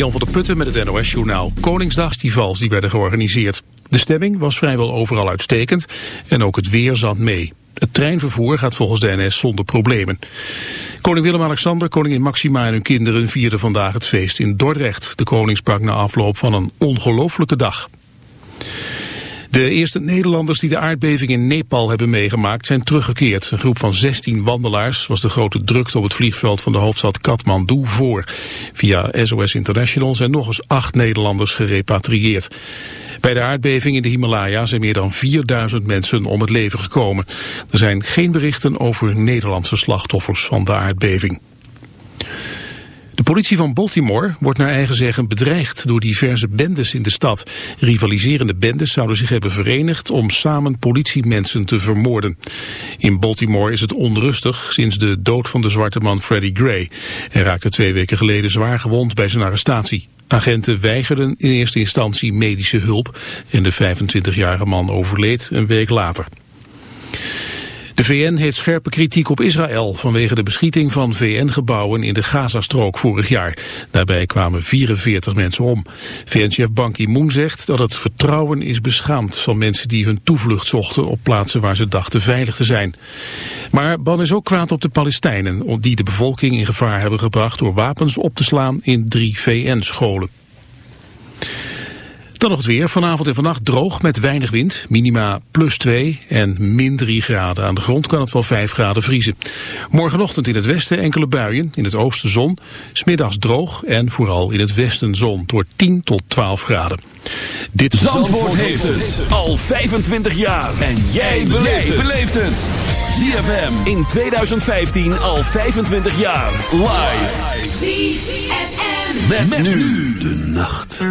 Jan van der Putten met het NOS-journaal. Koningsdagstivals die werden georganiseerd. De stemming was vrijwel overal uitstekend en ook het weer zat mee. Het treinvervoer gaat volgens de NS zonder problemen. Koning Willem-Alexander, koningin Maxima en hun kinderen vierden vandaag het feest in Dordrecht. De koning sprak na afloop van een ongelofelijke dag. De eerste Nederlanders die de aardbeving in Nepal hebben meegemaakt zijn teruggekeerd. Een groep van 16 wandelaars was de grote drukte op het vliegveld van de hoofdstad Kathmandu voor. Via SOS International zijn nog eens acht Nederlanders gerepatrieerd. Bij de aardbeving in de Himalaya zijn meer dan 4000 mensen om het leven gekomen. Er zijn geen berichten over Nederlandse slachtoffers van de aardbeving. De politie van Baltimore wordt naar eigen zeggen bedreigd door diverse bendes in de stad. Rivaliserende bendes zouden zich hebben verenigd om samen politiemensen te vermoorden. In Baltimore is het onrustig sinds de dood van de zwarte man Freddie Gray. Hij raakte twee weken geleden zwaar gewond bij zijn arrestatie. Agenten weigerden in eerste instantie medische hulp en de 25-jarige man overleed een week later. De VN heeft scherpe kritiek op Israël vanwege de beschieting van VN-gebouwen in de Gazastrook vorig jaar. Daarbij kwamen 44 mensen om. VN-chef Ban Ki-moon zegt dat het vertrouwen is beschaamd van mensen die hun toevlucht zochten op plaatsen waar ze dachten veilig te zijn. Maar Ban is ook kwaad op de Palestijnen, die de bevolking in gevaar hebben gebracht door wapens op te slaan in drie VN-scholen. Dan nog het weer. Vanavond en vannacht droog met weinig wind. Minima plus 2 en min 3 graden. Aan de grond kan het wel 5 graden vriezen. Morgenochtend in het westen enkele buien. In het oosten zon. Smiddags droog en vooral in het westen zon. Door 10 tot 12 graden. Dit Zandvoort, Zandvoort heeft het al 25 jaar. En jij beleeft het. ZFM in 2015 al 25 jaar. Live. ZFM. Met, met nu de nacht.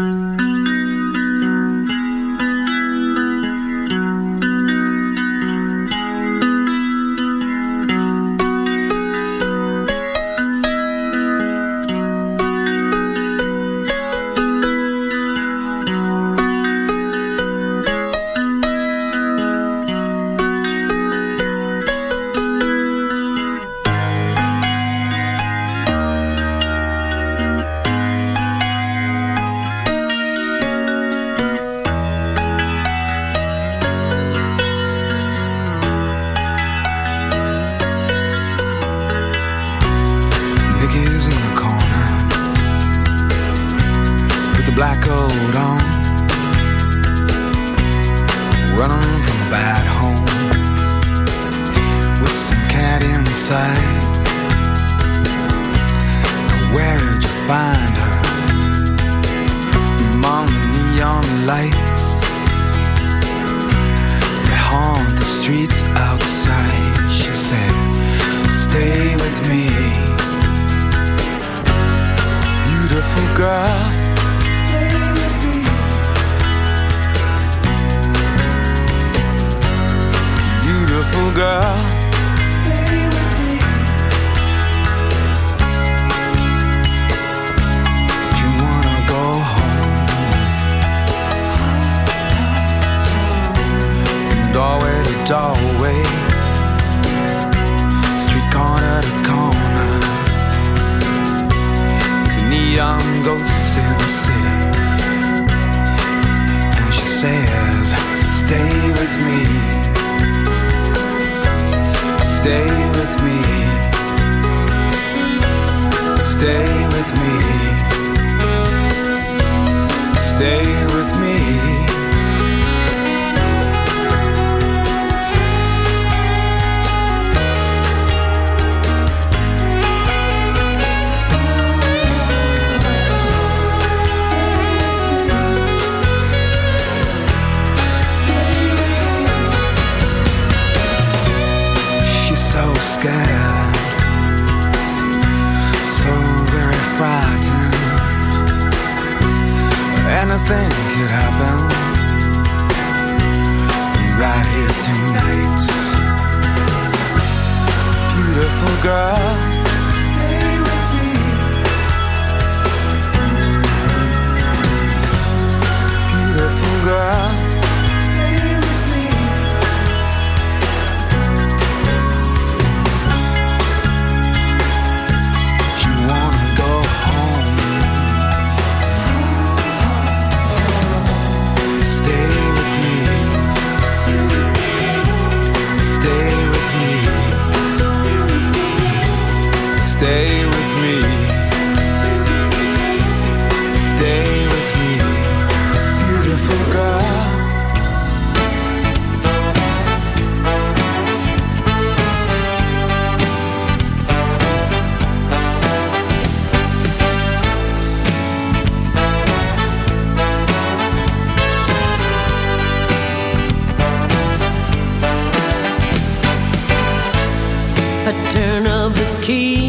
young ghosts in the city. And she says, Stay with me. Stay with me. Stay with me. Stay think it happened right here tonight. Beautiful girl, stay with me. Beautiful girl. A turn of the key.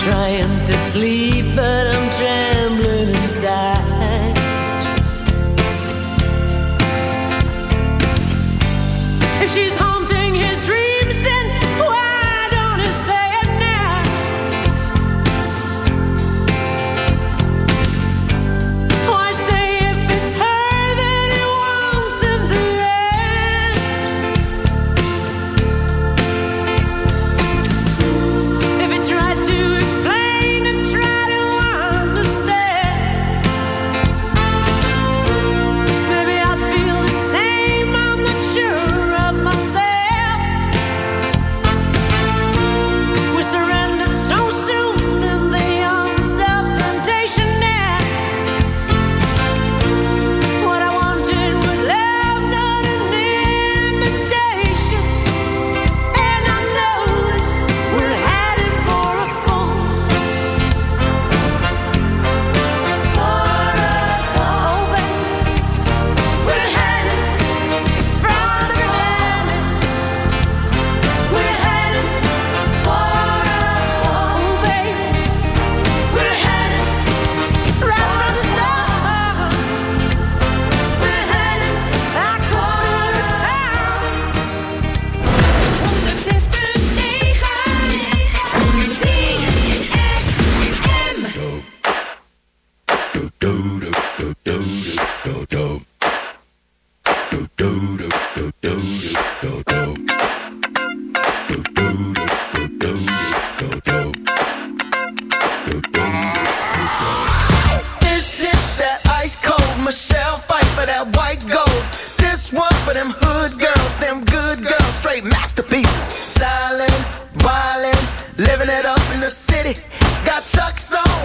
Trying to sleep, but I'm trembling inside. If she's haunted.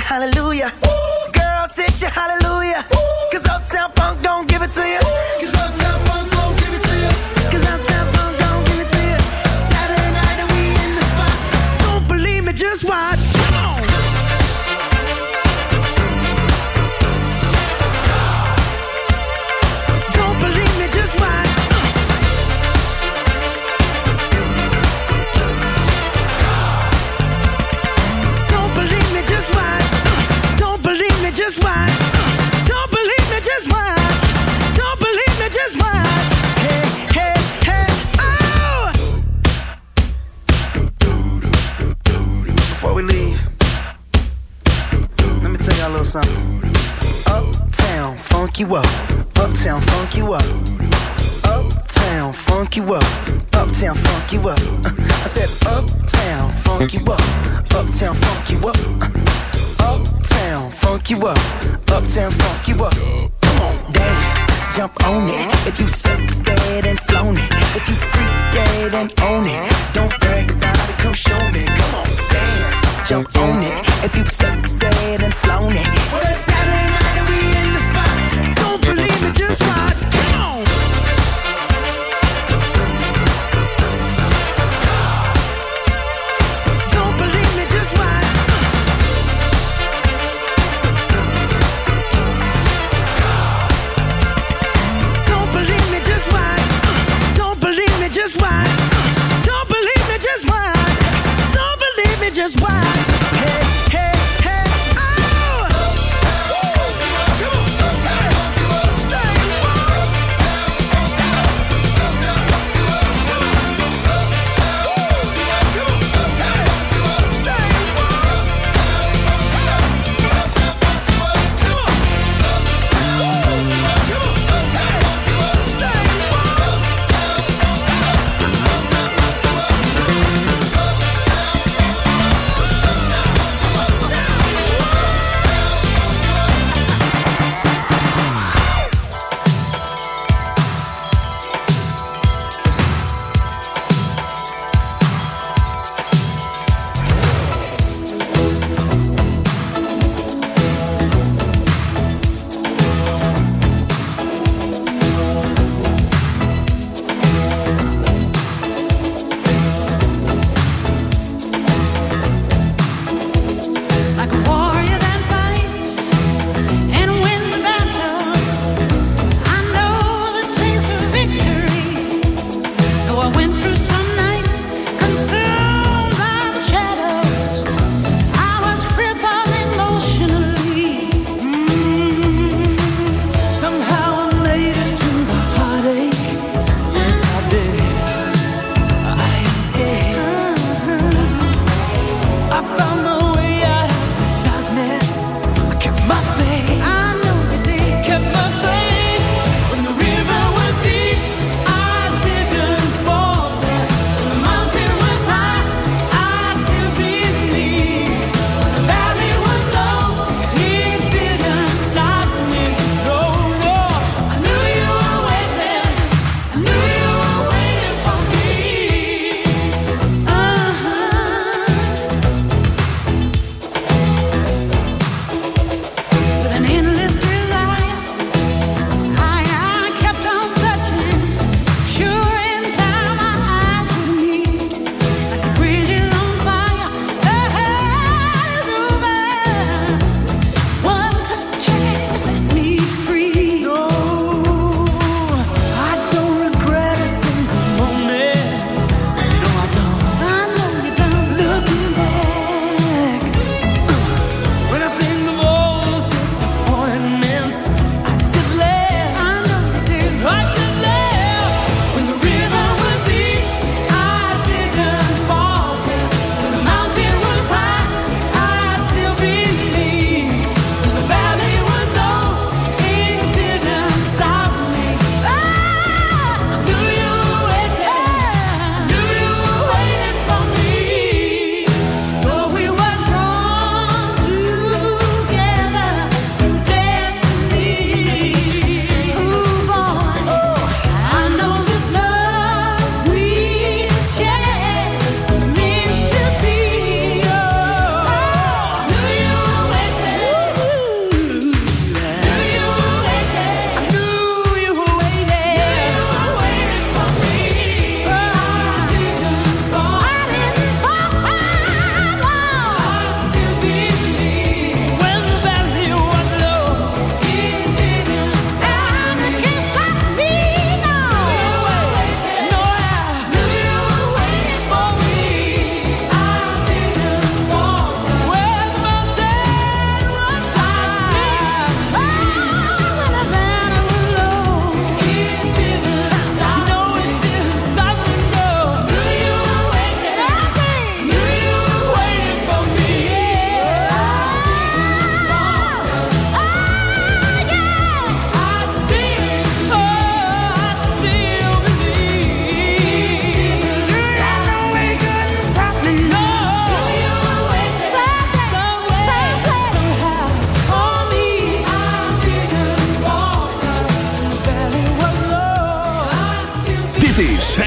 Hallelujah. fuck you up.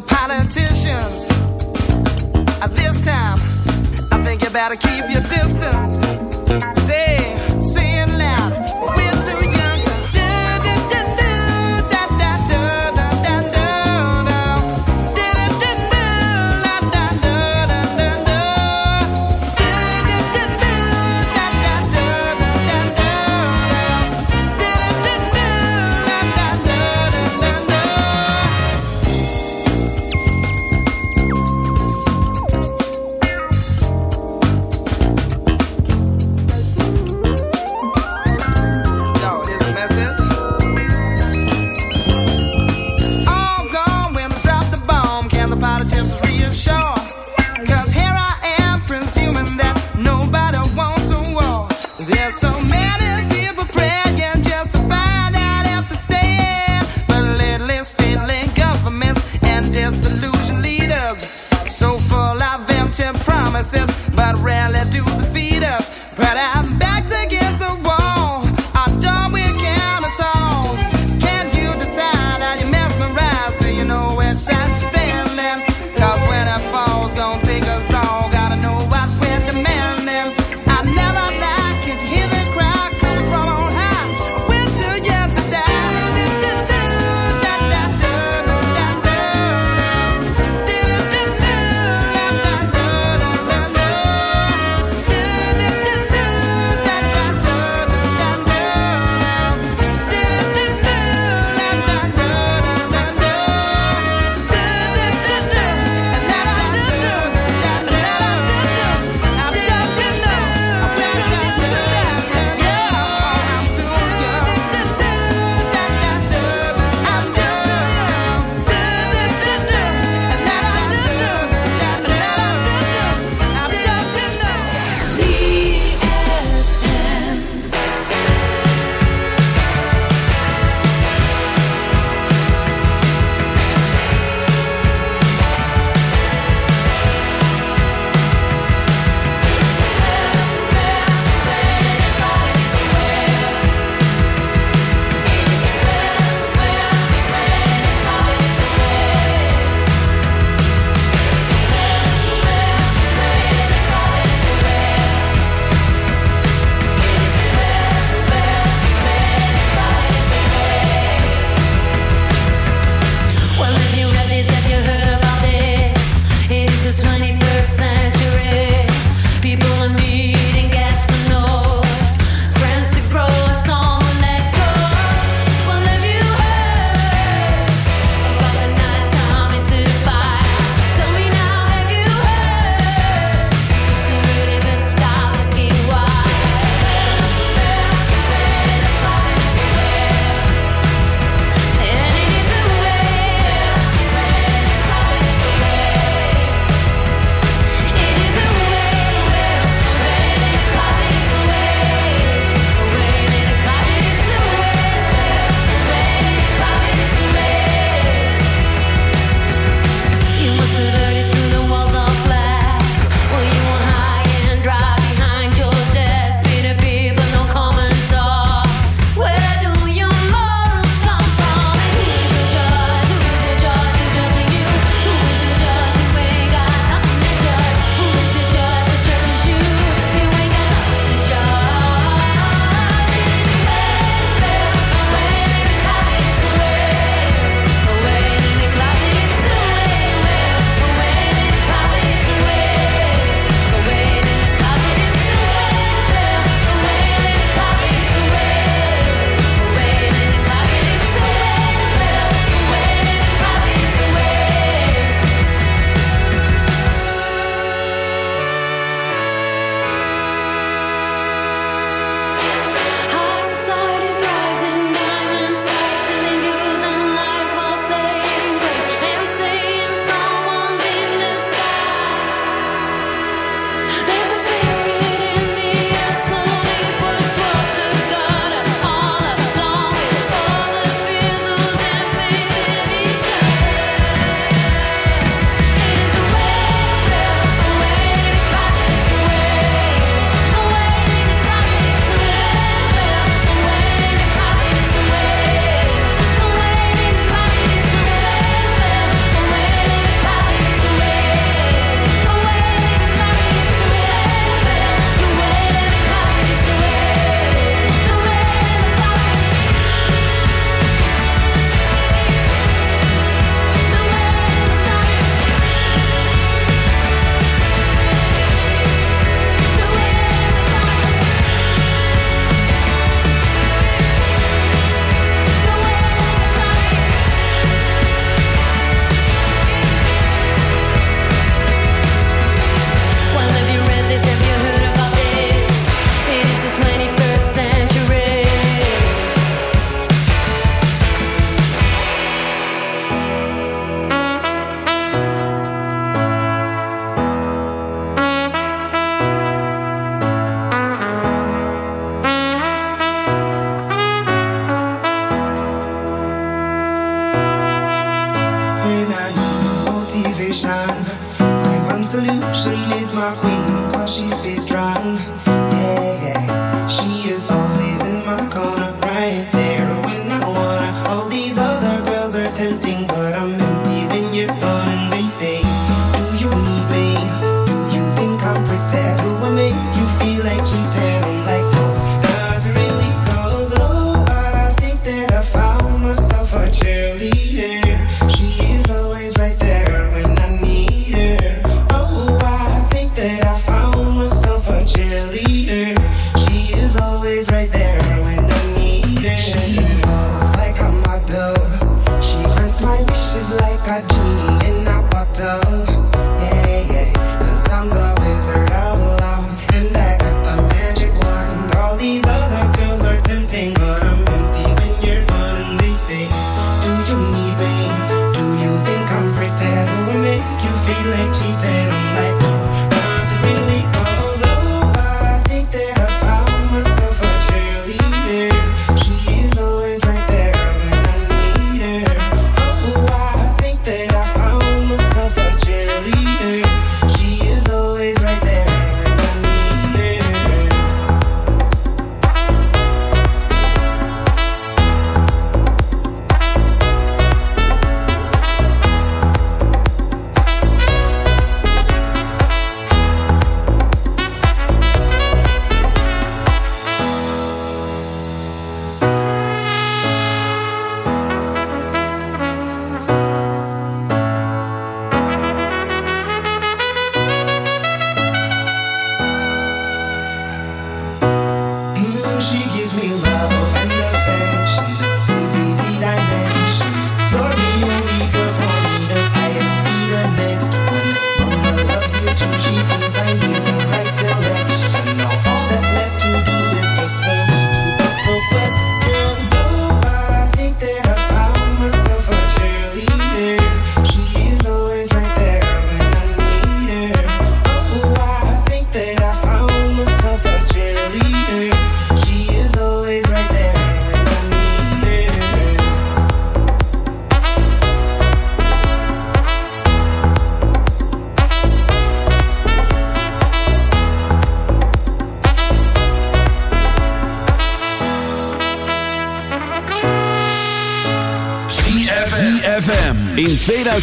politicians. At this time, I think you better keep your distance. Say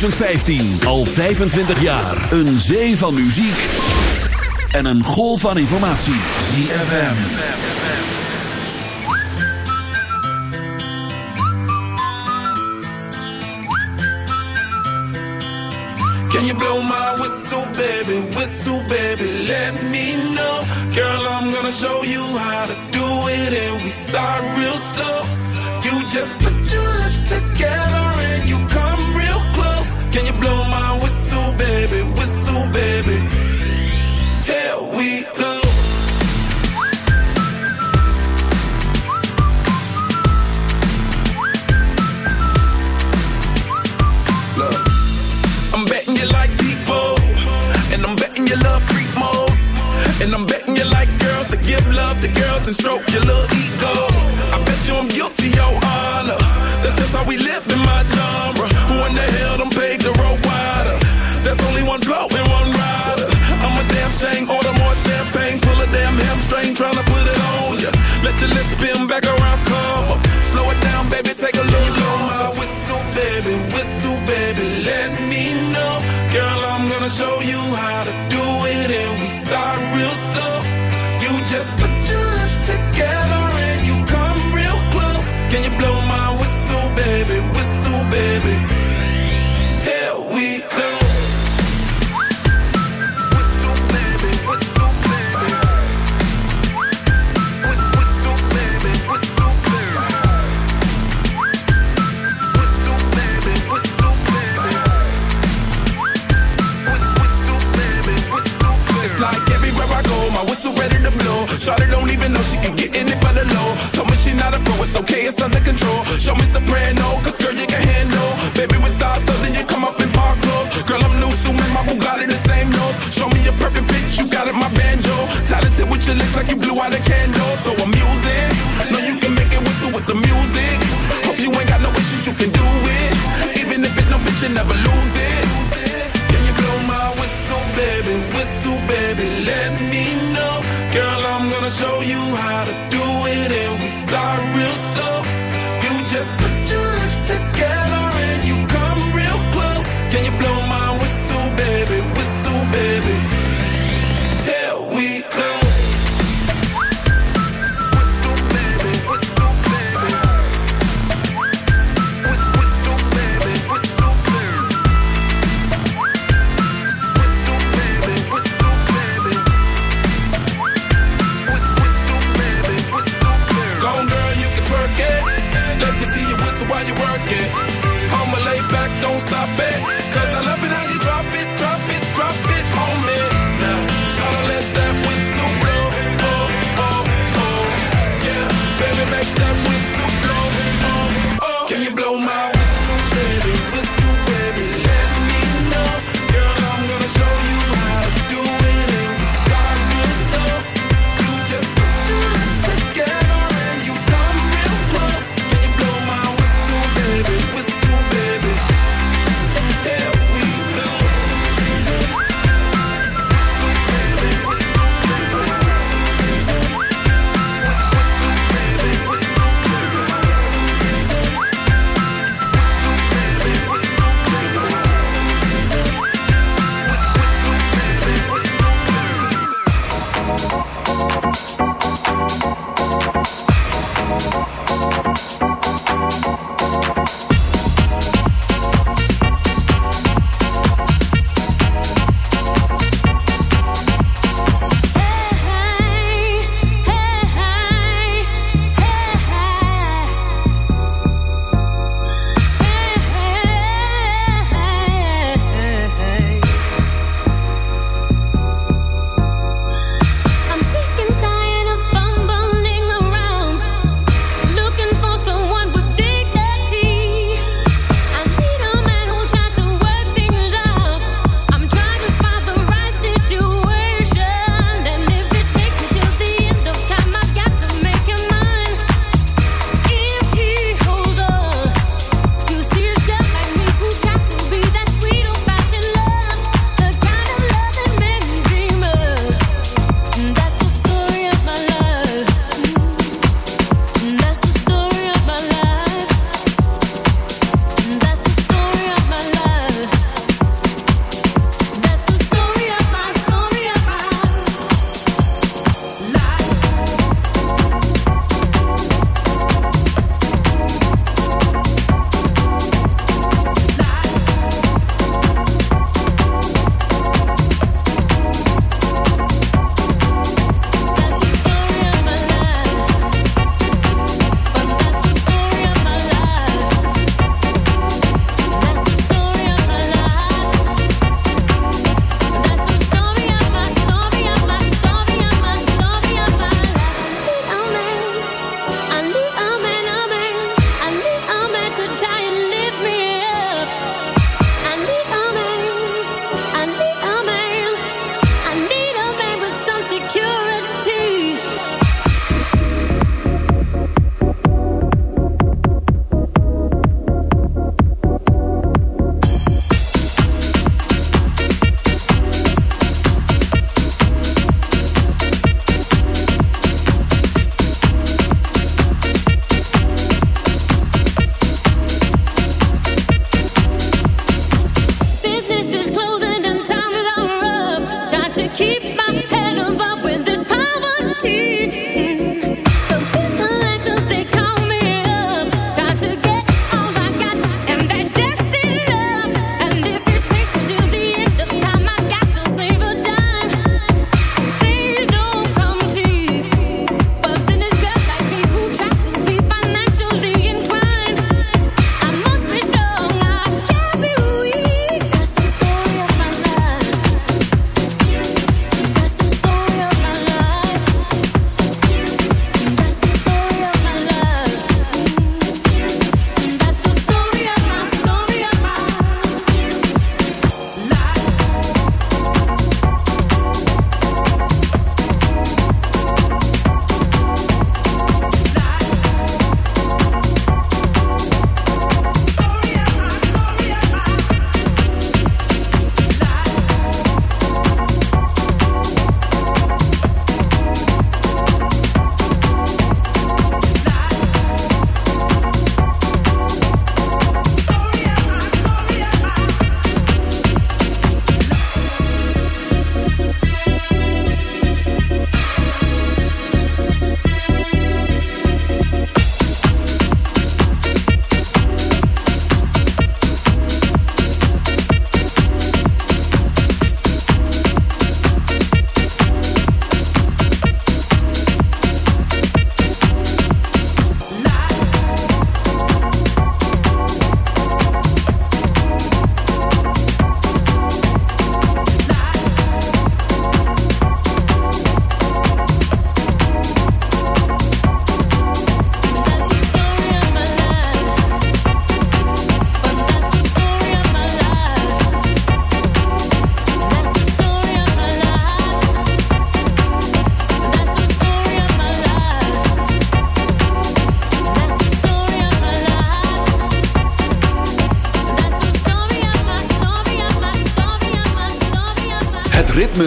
2015. Al 25 jaar. Een zee van muziek. En een golf van informatie. ZFM. Can you blow my whistle, baby? Whistle, baby, let me know. Girl, I'm gonna show you how to do it. And we start real slow.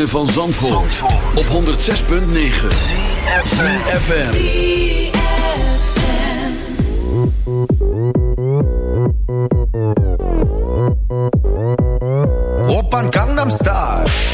van Zandvoort, Zandvoort. op 106.9 CFFM een Gangnam Style.